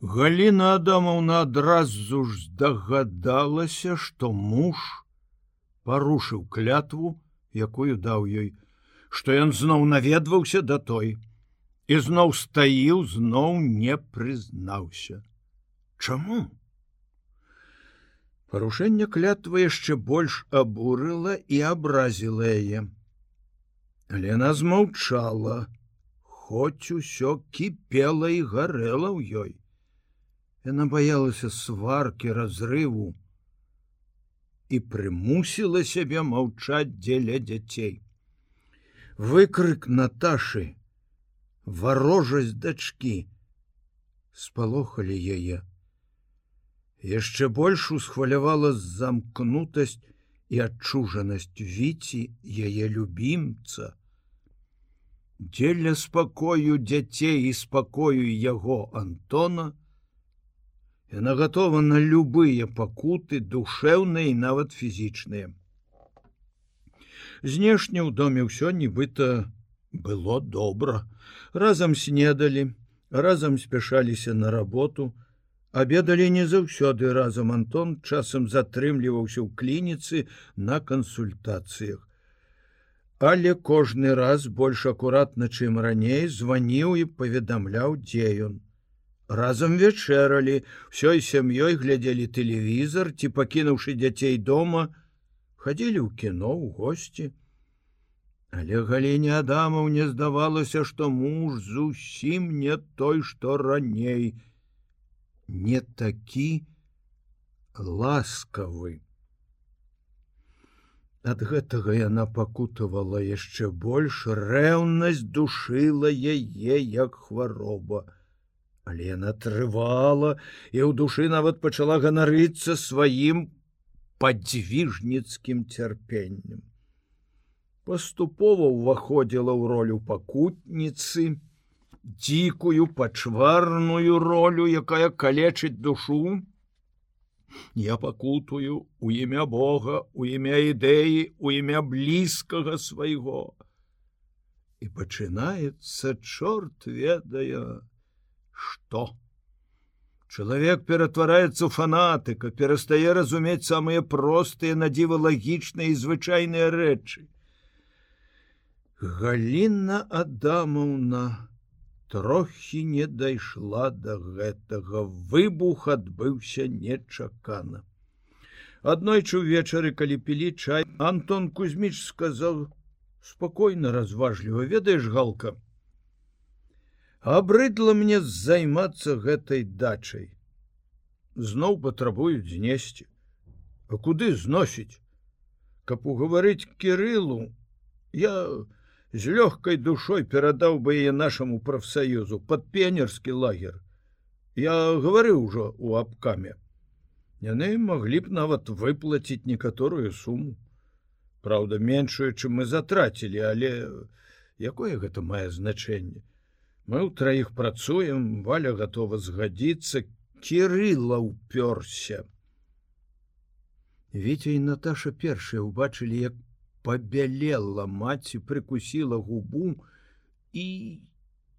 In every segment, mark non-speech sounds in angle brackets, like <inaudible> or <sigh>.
Галіна Адамаўна адразу ж здагадалася, што муж парушыў клятву, якую даў ёй, што ён зноў наведваўся да той і зноў стаіў, зноў не прызнаўся. Чаму? Парушэнне клятва яшчэ больш абурыла і абразіла яе. Лена змаўчала, хоць усё кіпела і гарэла ў ёй. Яна баялася сваркі разрыву і прымусіла сябе маўчаць дзеля дзяцей. Выкрык Наташы, варожасць дачкі спалохалі яе. Яшчэ больш усхвалявала замкнутасць і адчужанасць віці яе любімца. Дзеля спакою дзяцей і спакою яго Антона, Яна готова на любыя пакуты душэўныя і нават фізічныя. Знешне ў доме ўсё нібыта было добра. Разам снедалі, разам спяшаліся на работу, обедалі не заўсёды разам Антон часам затрымліваўся ў клініцы на кансультацыях. Але кожны раз больш акуратна, чым раней званіў і паведамляў, дзе ён разам вечэралі ўсёй сям'ёй глядзелі тэлевізор ці пакінуўшы дзяцей дома хадзілі ў кіно ў госці. Але галіне адамаў не здавалася што муж зусім не той што раней. Не такі ласкавы. Ад гэтага яна пакутавала яшчэ больш рэўнасць душыла яе як хвароба але яна трывала і ў душы нават пачала ганарыцца сваім падзвіжніцкім цярпеннем. Паступова ўваходзіла ў ролю пакутніцы, дзікую пачварную ролю, якая калечыць душу. Я пакутую у імя Бога, у імя ідэі, у імя блізкага свайго. І пачынаецца чорт ведае, что? Чалавек ператвараецца ў фанатыка перастае разумець самыя простыя надзівы лагічныя і звычайныя рэчы Галіна адамаўна трохі не дайшла до гэтага. Выбух адбыўся нечакана. Аднойчы ўвечары калі пілі чай Антон кузьміч сказал спокойно разважліва ведаеш галка абрыдла мне займацца гэтай дачай. Зноў патрабуюць знесці. А куды зносіць? Каб угаварыць кирылу я з лёгкай душой перадаў бы яе нашаму прафсаюзу под пенерскі лагер. Я гаварыў ужо у абкаме. Яны маглі б нават выплаціць некаторую суму. Праўда меншую чым мы затрацілі але якое гэта мае значэнне Мы ў траіх працуем, валя готова згадзіцца, кирыла ўпёрся. Віця і Наташа першыя ўбачылі, як пабялела маці, прыкусіла губу і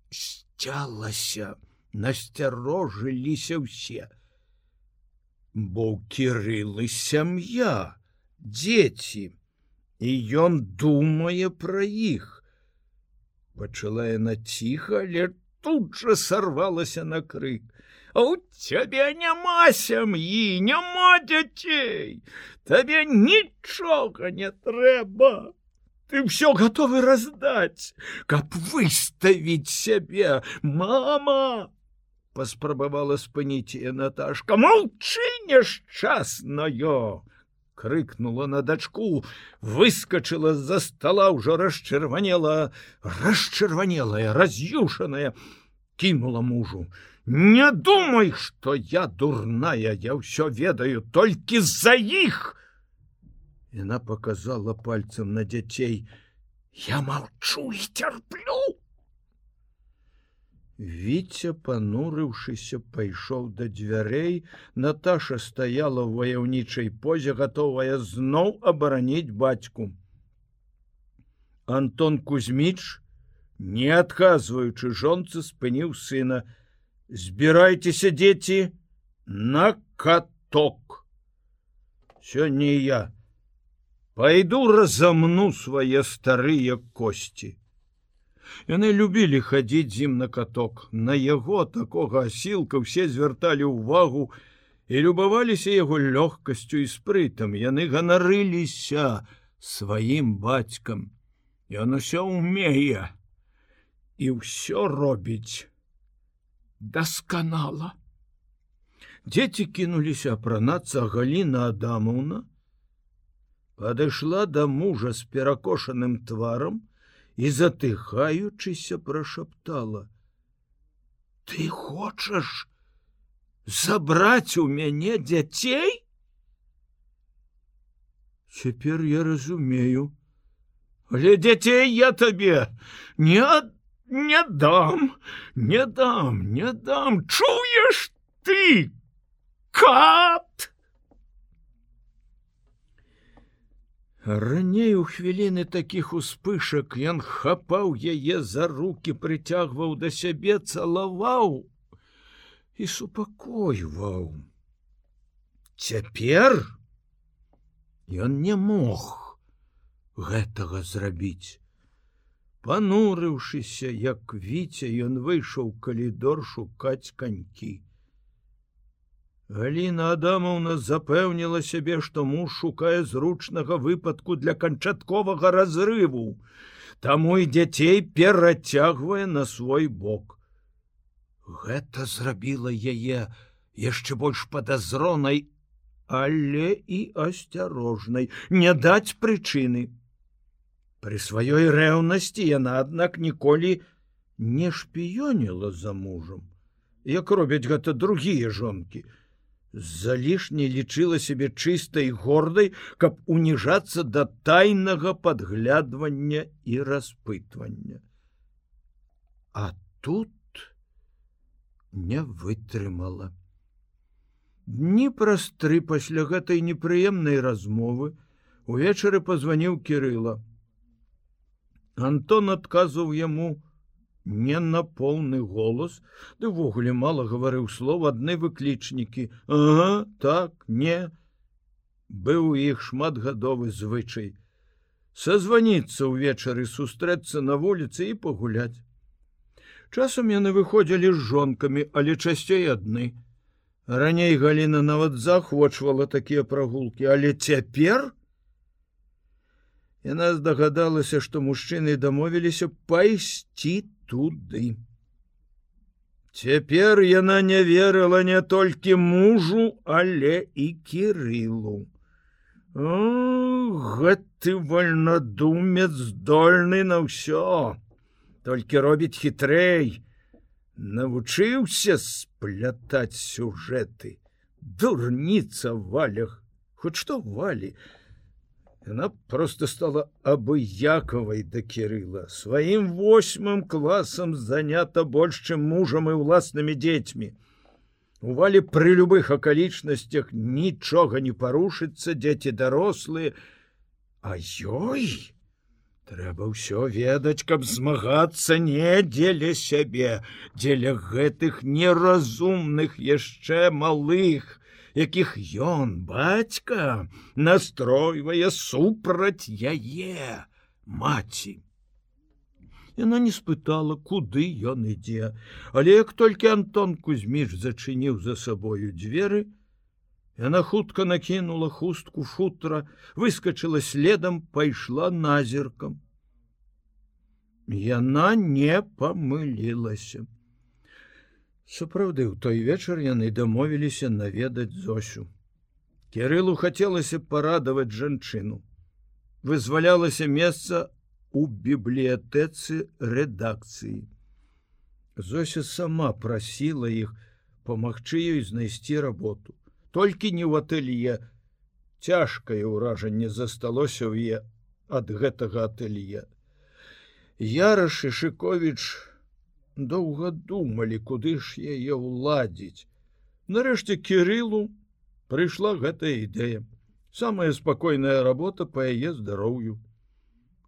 сцялася, насцярожыліся ўсе. Бо кірылы сям'я, дзеці, і ён думае пра іх пачала яна ціха але тут жа сорвалася на крык. А у цябе няма сям'і няма дзяцей! Табе нічога не трэба! Ты все готовы раздаць каб выставіць сябе мама! Паспрабавала спыніць наташка молчы няшчаснае крыкнула на дачку выскочыла з-за стола ўжо расчырванела расчырванелая раз'юшаная кинула мужу. Не думай что я дурная я ўсё ведаю толькі з-за іх яна показала пальцем на дзяцей я молчу і цярплю Віця, панурыўшыся, пайшоў да дзвярэй, Наташа стаяла ў ваяўнічай позе, гатовая зноў абараніць бацьку. Антон Кузьміч, не адказваючы жонцы, спыніў сына: збірайцеся дзеці на каток! Сёння я пойду разамну свае старыя косці яны любілі хадзіць зім на каток. На яго такога асілка все звярталі ўвагу і любаваліся яго лёгкасцю і спрытам. Яны ганарыліся сваім бацькам. Ён усё умее і ўсё робіць дасканала. Дзеці кінуліся апранацца галіна адамаўна падышла да мужа з перакошаным тварам і затыхаючыся прашаптала ты хочаш забраць у мяне дзяцей? Цяпер я разумею але дзяцей я табе не не дам не дам не дам. Чуеш ты кат Раней у хвіліны такіх успышак ён хапаў яе за руки, прыцягваў да сябе, цалаваў і супакойваў. Цяпер ён не мог гэтага зрабіць. Панурыўшыся, як віця, ён выйшаў калідор шукаць канькі. Галіна Адамаўна запэўніла сябе, што муж шукае зручнага выпадку для канчатковага разрыву. Таму і дзяцей перацягвае на свой бок. Гэта зрабіла яе яшчэ больш падазронай, але і асцярожнай, не даць прычыны. Пры сваёй рэўнасці яна, аднак ніколі не шпіёніла за мужам, як робяць гэта другія жонкі залішне лічыла сябе чыстай гордай, каб уніжацца да тайнага падглядвання і распытвання. А тут не вытрымала. Дні праз тры пасля гэтай непрыемнай размовы увечары пазваніў кірыла. Антон адказваў яму, не на поўны голос дывогуле мало гаварыў слов адны выклічнікі. Ага, так не быў у іх шматгадовы звычай. Созваніцца ўвечары сустрэцца на вуліцы і пагуляць. Часам яны выходзілі з жонкамі але часцей адны. Раней галіна нават захвочвала такія прагулкі але цяпер? Яна здагадалася што мужчыны дамовіліся пайсці там туды. Цяпер яна не верыла не толькі мужу, але і кірылу. гэты вольнадумец здольны на ўсё, толькі робіць хітрэй, навучыўся сплятаць сюжэты, дурніца валях, хоць што валі, Яна просто стала абыякавай да кірыла сваім восьмым класам занята больш чым мужам і ўласнымі дзецьмі. Увалі пры любых акалічнасцях нічога не парушыцца дзеці дарослыя, А ёй трэба ўсё ведаць, каб змагацца не дзеля сябе, дзеля гэтых неразумных яшчэ малых, якіх ён бацька настройвае супраць яе маці. Яна не спытала, куды ён ідзе, але як толькі Антон Кузьміш зачыніў за сабою дзверы, яна хутка накінула хустку футра, выскочыла следам, пайшла назіркам. Яна не памылілася. Сапраўды ў той вечар яны дамовіліся наведаць зосю. Кірылу хацелася парадаваць жанчыну. Вызвалялася месца у бібліятэцы рэдакцыі. Зося сама прасіла іх памагчы ёй знайсці работу. Толькі не ў атэлье цяжкае ўражанне засталося ў е ад гэтага атэлье. Яраш і Шковіч, доўга думалі, куды ж яе ўладзіць. Нарэшце кірылу прыйшла гэтая ідэя. самая спакойная работа по яе здароўю.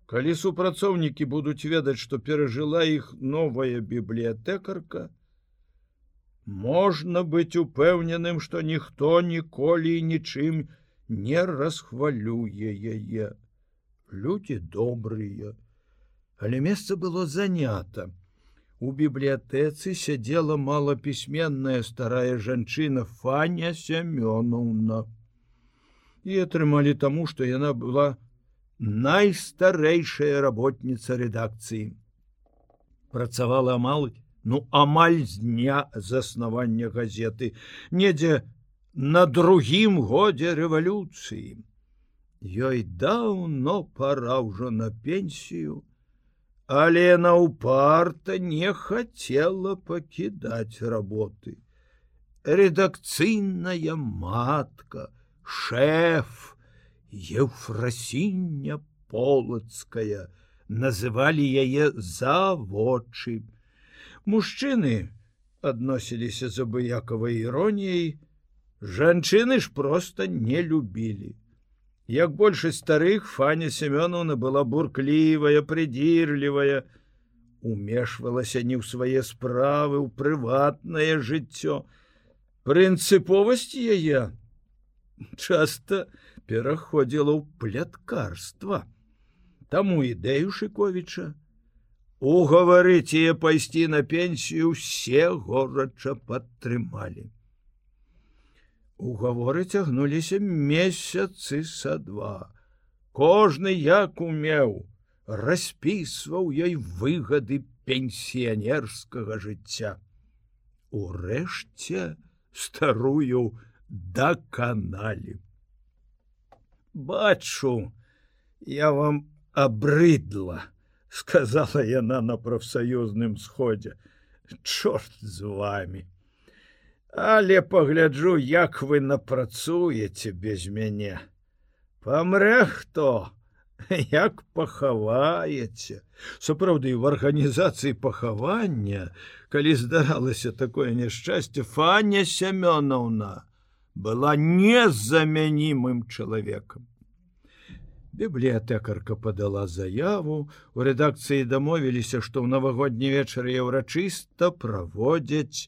Калі супрацоўнікі будуць ведаць, што перажыла іх новая бібліятэкарка, можна быць упэўненым, што ніхто ніколі нічым не расхвалюе яе. Людзі добрыя, але месца было занята. У бібліятэцы сядзела малапісьменная старая жанчына Фаня Сямёнаўна. І атрымалі таму, што яна была найстарэйшая работніца рэдакцыі. Працавала амаль, ну амаль з дня заснавання газеты, недзе на другім годзе рэвалюцыі. Ёй даўно пора ўжо на пенсію, але яна ўпарта не хацела пакідаць работы. Редакцыйная матка, шеф, Еўфрасіння полацкая, называлі яе заводчы. Мужчыны адносіліся з абыякавай іроніяй, жанчыны ж проста не любілі. Як большасць старых Фаня Семёновна была бурклівая, прыдзірлівая, умешвалася не ў свае справы, ў прыватнае жыццё. Прынцыповасць яе часта пераходзіла ў пляткарства. Таму ідэю Шковіча угаварыць яе пайсці на пенсію ўсе горача падтрымалі. Угаворы цягнуліся месяцы са два. Кожны як умеў, распісваў ёй выгады пенсіянерскага жыцця. Урэшце старую даканалі. Бачу, я вам абрыдла, сказала яна на прафсаюзным сходзе. Чорт з вами. Але пагляджу, як вы напрацуеце без мяне. Памрэ хто, <laughs> як пахаваеце. Сапраўды в арганізацыі пахавання, калі здаралася такое няшчасце, Фаня Семёнаўна была незамянімым чалавекам. Бібліятэкарка падала заяву, у рэдакцыі дамовіліся, што ў навагодні вечар еўрачыста праводзяць,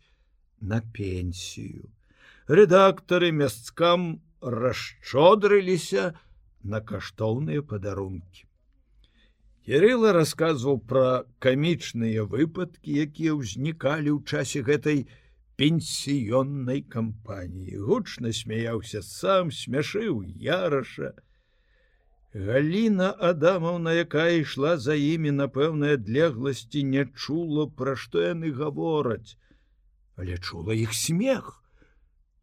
на пенсію. Рэдактары мясцкам расчодрыліся на каштоўныя падарункі. Кірыла расказваў пра камічныя выпадкі, якія ўзнікалі ў часе гэтай пенсіённай кампаніі. Гучна смяяўся сам, смяшыў яраша. Галіна Адамаўна, якая ішла за імі на пэўнай адлегласці, не чула, пра што яны гавораць але чула іх смех.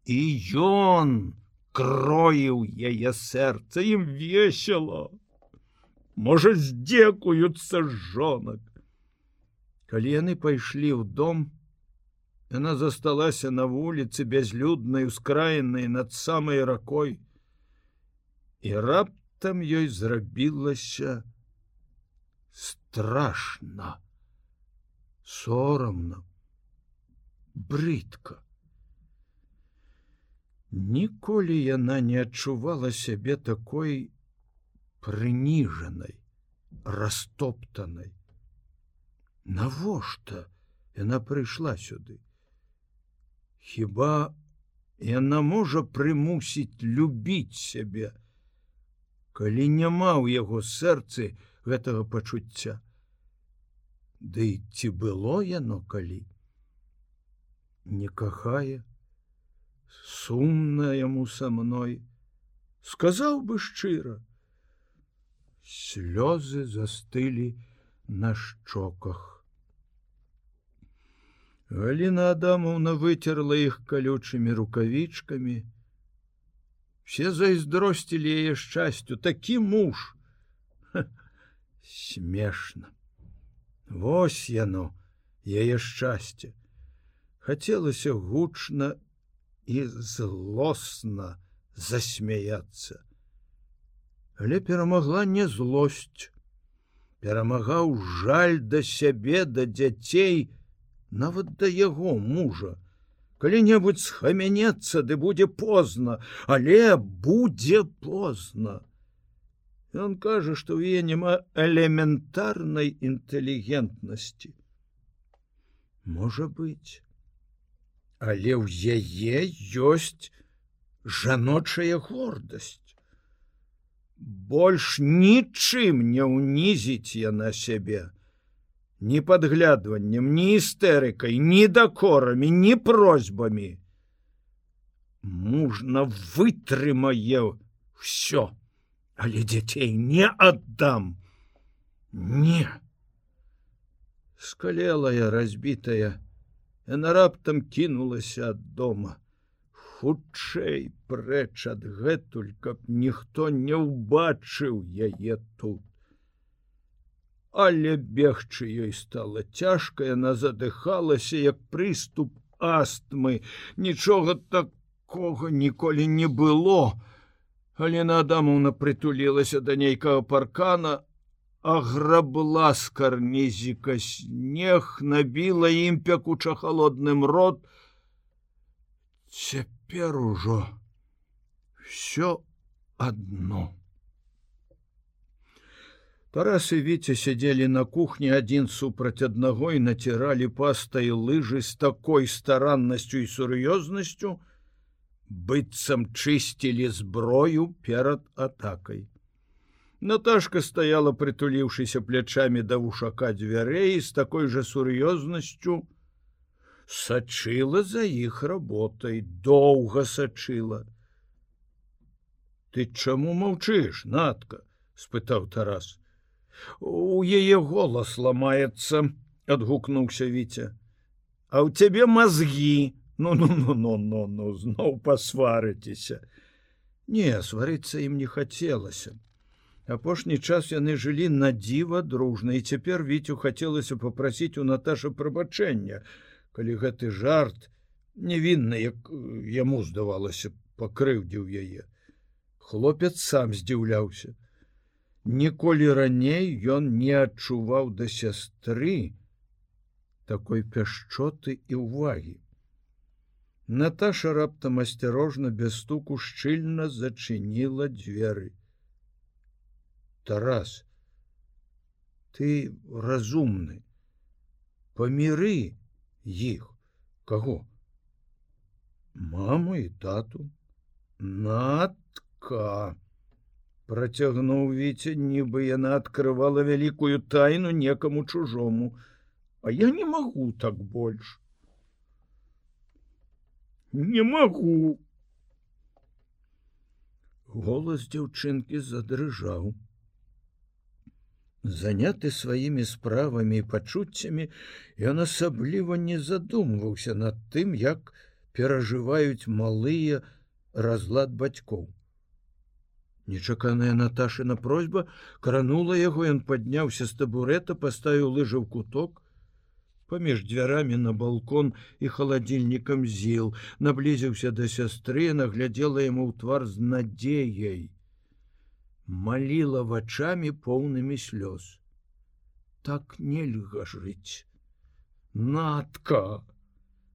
І ён кроіў яе сэрца ім весело можа здзекуюцца жонак. Калі яны пайшлі ў дом яна засталася на вуліцы бязлюднай ускраенай над самай ракой. І раптам ёй зрабілася страшно сорамно брыдка. Ніколі яна не адчувала сябе такой прыніжанай, растоптанай. Навошта яна прыйшла сюды? Хіба яна можа прымусіць любіць сябе, калі няма ў яго сэрцы гэтага пачуцця. Ды ці было яно калі? Не кахае сумна яму са мной сказаў бы шчыра. Слёзы застылі на шчоках. Галіна Адамовна выцерла іх калючымі рукавічкамі. Все зайздросцілі яе шчасцю. Такі муж! Смешна. Вось яно яе шчасце хацелася гучна і злосна засмяяться. Але перамагла не злосць, перамагаў жаль да сябе да дзяцей, нават да яго мужа. Калі-небудзь схамянецца, ды будзе позна, але будзе позна. Ён кажа, што ў е няма элементарнай інтэлігентнасці. Можа быць, але ў яе ёсць жаночая гордасць. Больш нічым не ўнізіць яна сябе. Ні падглядваннем ні істэрыкай ні дакорамі ні просьбамі. Мужна вытрымае все але дзяцей не аддам. Не. Скалелая разбітая яна раптам кінулася ад дома хутчэй прэч адгэтуль, каб ніхто не ўбачыў яе тут. Але бегчы ёй стала цяжка, яна задыхалася як прыступ астмы, нічога такога ніколі не было. Алена Адамовна прытулілася да нейкага паркана, а грабла з карнізіка снег набіла ім пякуча холодным рот. Цяпер ужо все одно Тарас і віце сядзелі на кухні адзін супраць аднаго і націралі пастай лыжы з такой стараннасцю і сур'ёзнасцю быццам чысцілі зброю перад атакай Наташка стаяла прытуліўшыся плячамі да вушака дзвярэй з такой жа сур'ёзнасцю, сачыла за іх работай доўга сачыла ты чаму маўчыш натка спытаў тарас у яе голас ламаецца адгукнуўся віця а ў цябе мазгі ну ну ну ну ну ну зноў пасварыцеся не сварыцца ім не хацелася апошні час яны жылі на дзіва дружна і цяпер віцю хацелася попрасіць у наташа прабачэння. Калі гэты жарт невінны як яму здавалася пакрыўдзіў яе. Хлопец сам здзіўляўся. Ніколі раней ён не адчуваў да сястры такой пяшчоты і ўвагі. Наташа раптам асцярожна без стуку шчыльна зачыніла дзверы Тарас ты разумны паміры іх кого? Маму і тату. Надка. Процягнуў віце нібы яна открывала вялікую тайну некаму чужому. А я не могу так больш не могу. Голас дзяўчынкі задрыжаў заняты сваімі справамі і пачуццямі ён асабліва не задумваўся над тым як перажываюць малыя разлад бацькоў. Нечаканая наташына просьба кранула яго ён падняўся з табурета паставіў лыжы ў куток паміж дзвярамі на балкон і халадзільнікам зіл наблізіўся да сястры наглядзела яму ў твар з надзеяй маліла вачами поўнымі слёз. Так нельга жыць. Натка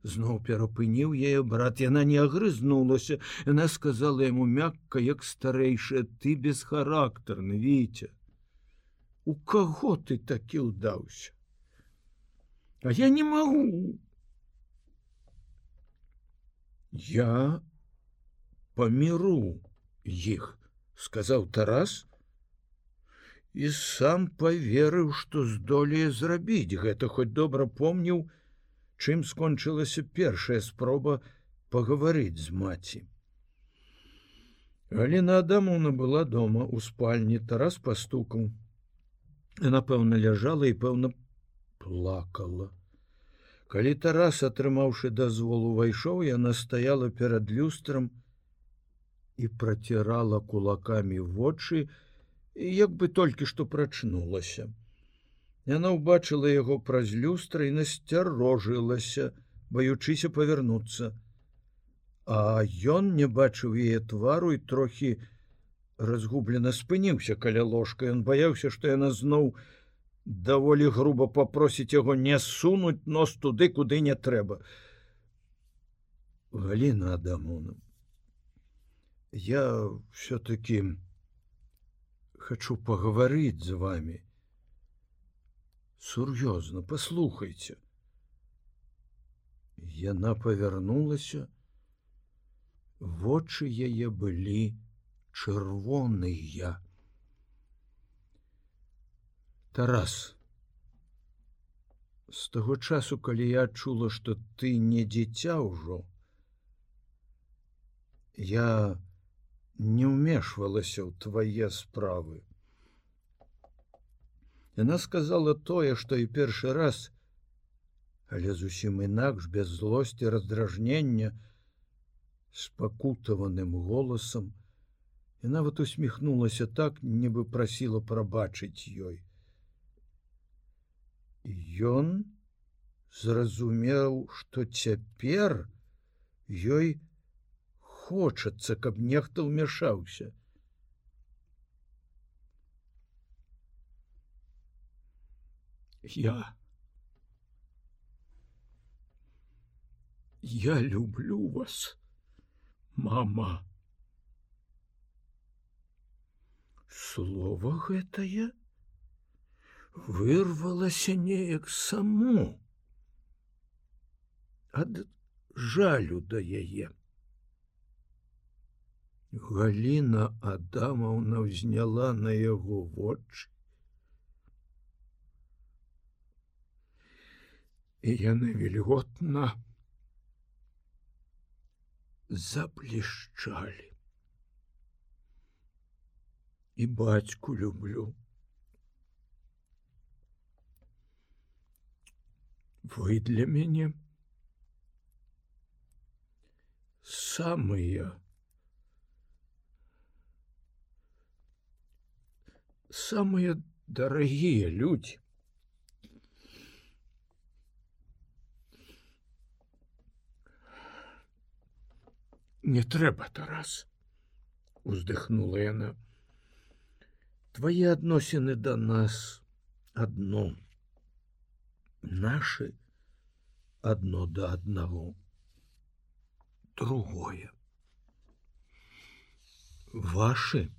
зноў перапыніў яе брат. Яна не агрызнулася. Яна сказала яму мякка як старэйшая ты бесхарактарны віця! У каго ты такі ўдаўся? А я не магу! Я паміру іх сказаў тарас і сам поверыў што здолее зрабіць гэта хоць добра помніў чым скончылася першая спроба пагаварыць з маці Галіна адамовна была дома у спальні тарас пастукаў напэўна ляжала і пэўна плакала. Калі тарас атрымаўшы дазвол увайшоў яна стаяла перад люстрам і працірала кулакамі вочы, як бы толькі што прачнулася. Яна ўбачыла яго праз люстра і насцярожылася, баючыся павярнуцца. А ён не бачыў яе твару і трохі разгублена спыніўся каля ложка. Ён баяўся, што яна зноў даволі груба папросіць яго не сунуць нос туды, куды не трэба. Галіна Адамону я все-таки хочу поговорить з вами сур'ёзно послухайте Яна павярнулася. Вочы яе былі чырвоныя. Тарас. З таго часу, калі я адчула, што ты не дзіця ўжо, я не ўмешвалася ў твае справы. Яна сказала тое, што і першы раз, але зусім інакш без злосці раздражнення спакутаваным голасам, і нават усміхнулася так, нібы прасіла прабачыць ёй. Ён зразумеў, што цяпер ёй хочацца, каб нехта ўмяшаўся. Я Я люблю вас, мама. Слово гэтае вырвалася неяк саму ад жалю да яе. Галіна Адамаўна ўзняла на яго вочы. І яны вільготна заплішчалі. І бацьку люблю. Вы для мяне самыя самые дорогие люди. Не трэба, Тарас, уздыхнула яна. Твои адносіны да нас одно. Наши одно да одного. Другое. Ваши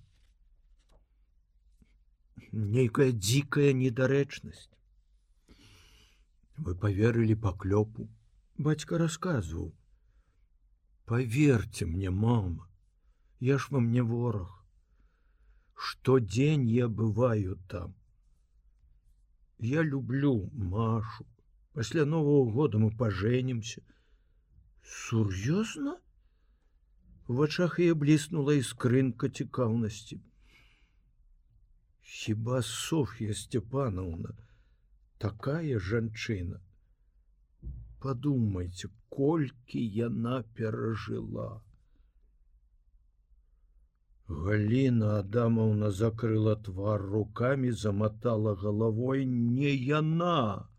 нейкая дзікая недарэчнасць. Вы поверылі паклёпу, бацька расказваў: Поверьте мне, мама, я ж вам не вораг. Штодзень я бываю там. Я люблю Машу. Пасля нового года мы поженимся. Сур'ёзна? В вачах я бліснула іскрынка цікаўнасці. Хіба Софья Степановна такая жанчына. Подумайте, колькі яна перажыла. Галіна Адамаўна закрыла твар руками, замотала головой не яна.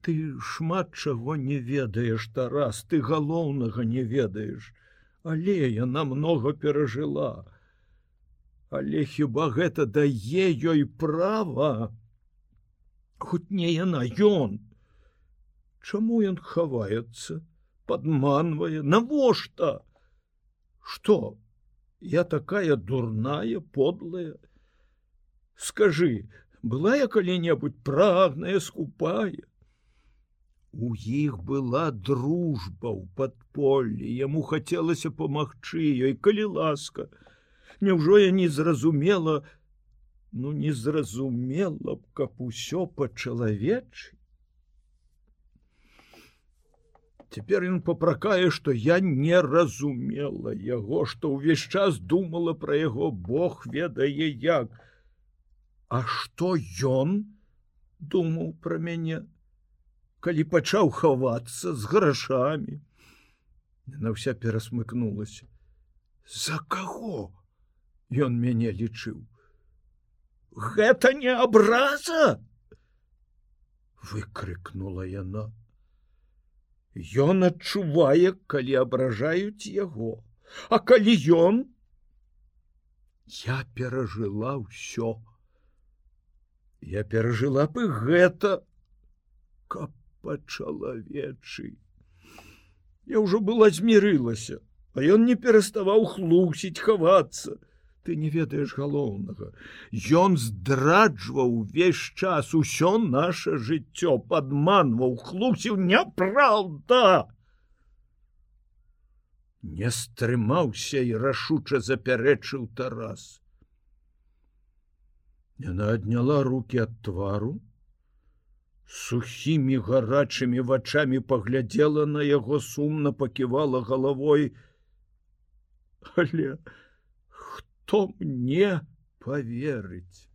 Ты шмат чаго не ведаеш, Тарас, ты галоўнага не ведаеш, але яна много перажыла але хіба гэта дае ёй права? Хоть не яна ён. Чаму ён хаваецца подманвае навошта? Что я такая дурная подлая. Скажи была я калі-небудзь прагная скупая? У іх была дружба ў падполлі яму хацелася памагчы ёй калі ласка Няўжо я не зразумела, ну не зразумела б, каб усё па-чалавечы. Цяпер ён папракае, што я не разумела яго, што ўвесь час думала пра яго Бог ведае як. А што ён думаў пра мяне, калі пачаў хавацца з грашамі. На ўся перасмыкнулася. За каго? Ён мяне лічыў. Гэта не абраза! выкрыкнула яна. Ён адчувае, калі абражаюць яго, А калі ён я перажыла ўсё. Я перажыла бы гэта, каб па-чалавечы. Я ўжо была змірылася, а ён не пераставаў хлусіць хавацца ты не ведаеш галоўнага. Ён здраджваў увесь час усё наше жыццё падманваў хлусіў няправда не стрымаўся і рашуча запярэчыў тарас. Яна адняла руки ад твару сухімі гарачымі вачами паглядзела на яго сумна паківала галавой. Але хто мне поверыць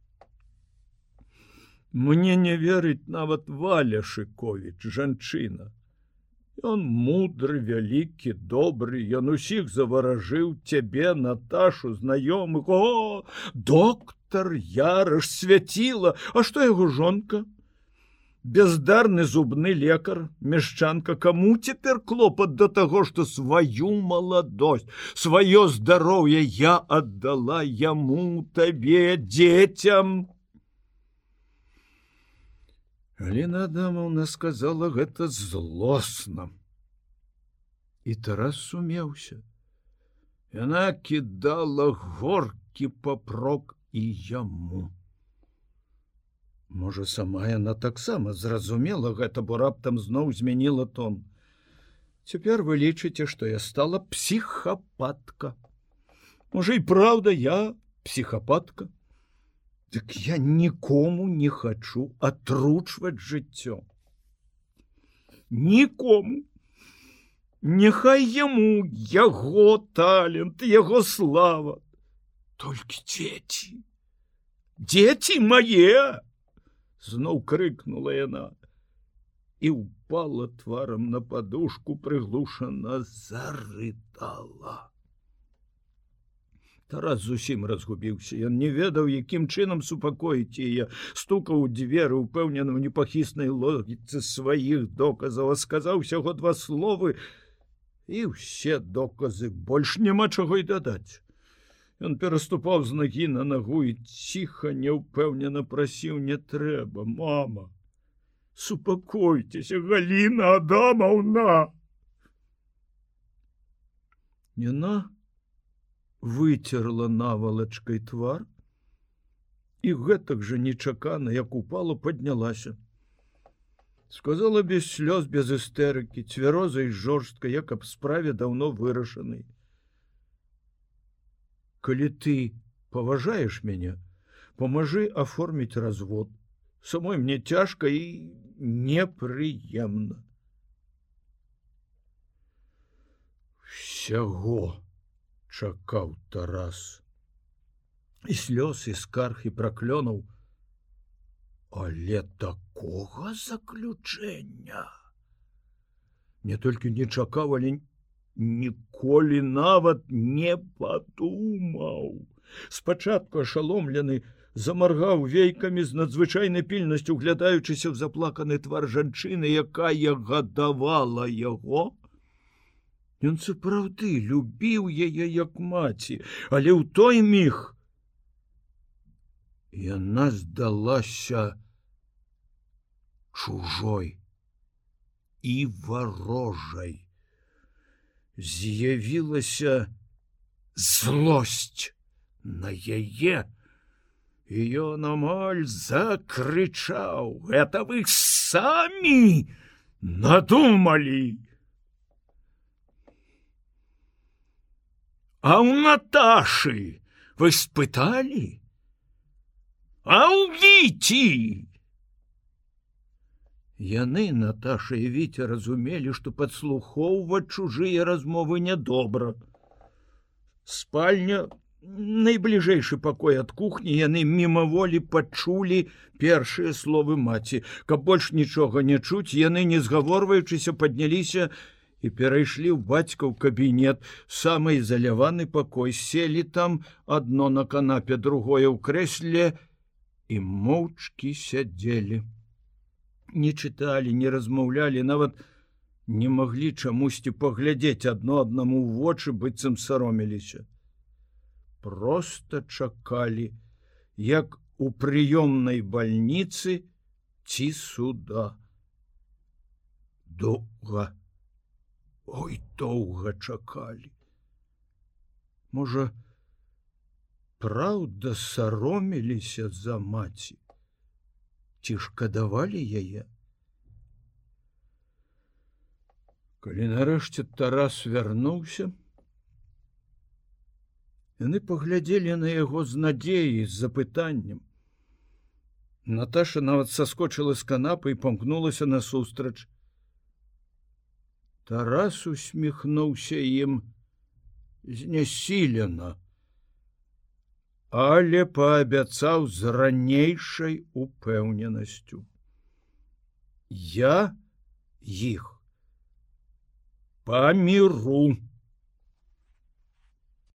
мне не верыць нават валя шыкович жанчына. Он мудры вялікі добры ён усіх заваражыў цябе наташу знаёмых. О доктор яраш свяціла! А что яго жонка бездарны зубны лекар мешчанка кому цяпер клопат до таго что сваю маладосць сваё здароўе я аддала яму табе дзецям. Алена Адамовна сказала гэта злосна. І тарас сумеўся. Яна кідала горкі папрок і яму. Можа, сама яна таксама зразумела гэта, бо раптам зноў змяніла тон. Цяпер вы лічыце, што я стала псіхапатка. Можа і праўда, я псіхапатка. Дык я нікому не хачу атручваць жыццё. Нікому. Няхай яму яго талент, яго слава, толькі дзеці. Дзеці мае! Зноў крыкнула яна і упала тварам на падушку прыглушана зарытала Тарас зусім разгубіўся. Ён не ведаў якім чынам супакоіць яе. Стукаў дзверы упэўнены ў непахіснай логіцы сваіх доказаў сказаў усяго два словы і ўсе доказы. Больш няма чаго і дадаць Ён пераступаў з нагі на нагу і ціха няўпэўнена прасіў не трэба, мама. Супакойцеся, галіна Адамаўна. Яна выцерла навалачкай твар і гэтак жа нечакана, як упала, паднялася. Сказала без слёз без істэрыкі, цвярозай жорстка, як аб справе даўно вырашанай калі ты паважаеш мяне памажы аформіць развод. Самой мне цяжка і непрыемна сяго чакаў тарас і слёз і скарх і праклёнуў але такога заключэння не толькі не чакаў але ніколі нават не падумаў. Спачатку ашаломлены замаргаў вейкамі з надзвычайнай пільнасцю, глядаючыся ў заплаканы твар жанчыны, якая гадавала яго. Ён сапраўды любіў яе як маці, але ў той міг яна здалася чужой і варожай з'явілася злосць на яе. І ён амаль закрычаў это вы самі надумалі! А у наташы вы спыталі? А увіці Яны Наташа і Віця разумелі, што падслухоўваць чужыя размовы нядобра. Спальня найбліжэйшы пакой ад кухні яны мімаволі пачулі першыя словы маці. Каб больш нічога не чуць, яны не згаворваючыся падняліся і перайшлі ў бацька ў кабінет, самы ізаляваны пакой селі там адно на канапе другое ў крэсле і моўчкі сядзелі не чыталі, не размаўлялі, нават не маглі чамусьці паглядзець адно аднаму ў вочы быццам сароміліся. Просто чакалі, як у прыёмнай бальніцы ці суда. Доўга Ой доўга чакалі. Можа, праўда сароміліся за маці ці шкадавалі яе? Калі нарэшце тарас вярнуўся яны паглядзелі на яго з надзеяй з запытаннем. Наташа нават саскочыла з канапы і памкнулася насустрач. Тарас усміхнуўся ім знясілена але паабяцаў з ранейшай упэўненасцю. Я іх паміру